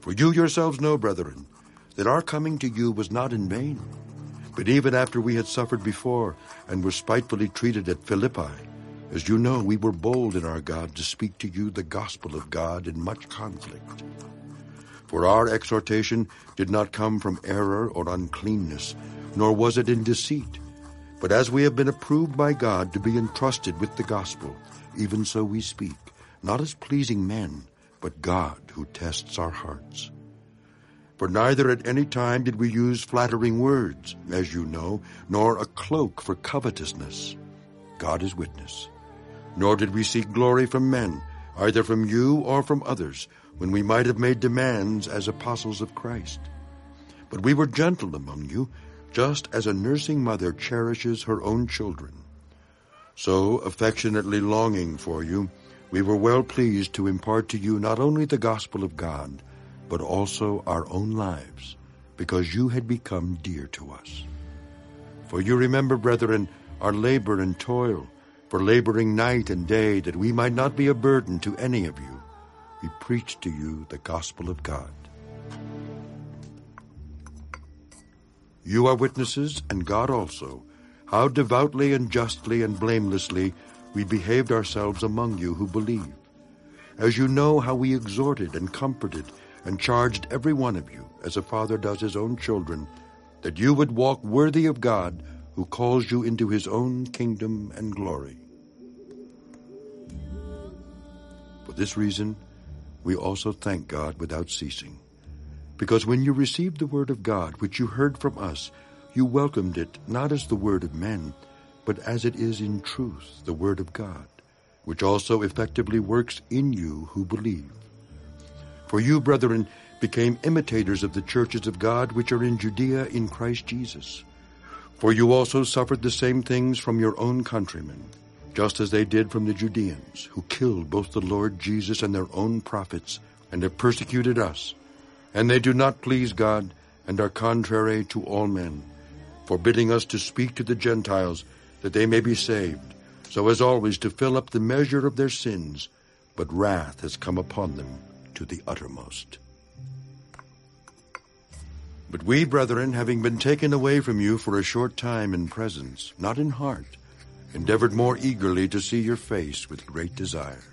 For you yourselves know, brethren, that our coming to you was not in vain. But even after we had suffered before and were spitefully treated at Philippi, as you know, we were bold in our God to speak to you the gospel of God in much conflict. For our exhortation did not come from error or uncleanness, nor was it in deceit. But as we have been approved by God to be entrusted with the gospel, even so we speak, not as pleasing men, but God who tests our hearts. For neither at any time did we use flattering words, as you know, nor a cloak for covetousness. God is witness. Nor did we seek glory from men, either from you or from others, when we might have made demands as apostles of Christ. But we were gentle among you, just as a nursing mother cherishes her own children. So, affectionately longing for you, we were well pleased to impart to you not only the gospel of God, but also our own lives, because you had become dear to us. For you remember, brethren, our labor and toil, for laboring night and day, that we might not be a burden to any of you we preach to you the gospel of God. You are witnesses, and God also, how devoutly and justly and blamelessly we behaved ourselves among you who believe. As you know how we exhorted and comforted and charged every one of you, as a father does his own children, that you would walk worthy of God who calls you into his own kingdom and glory. For this reason, we also thank God without ceasing. Because when you received the word of God, which you heard from us, you welcomed it not as the word of men, but as it is in truth the word of God, which also effectively works in you who believe. For you, brethren, became imitators of the churches of God which are in Judea in Christ Jesus. For you also suffered the same things from your own countrymen just as they did from the Judeans, who killed both the Lord Jesus and their own prophets, and have persecuted us. And they do not please God, and are contrary to all men, forbidding us to speak to the Gentiles, that they may be saved, so as always to fill up the measure of their sins. But wrath has come upon them to the uttermost. But we, brethren, having been taken away from you for a short time in presence, not in heart, endeavored more eagerly to see your face with great desire.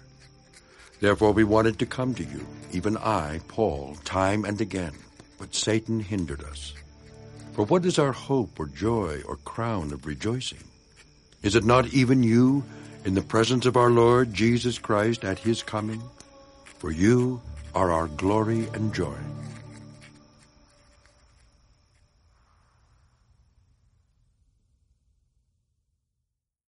Therefore we wanted to come to you, even I, Paul, time and again, but Satan hindered us. For what is our hope or joy or crown of rejoicing? Is it not even you in the presence of our Lord Jesus Christ at his coming? For you are our glory and joy.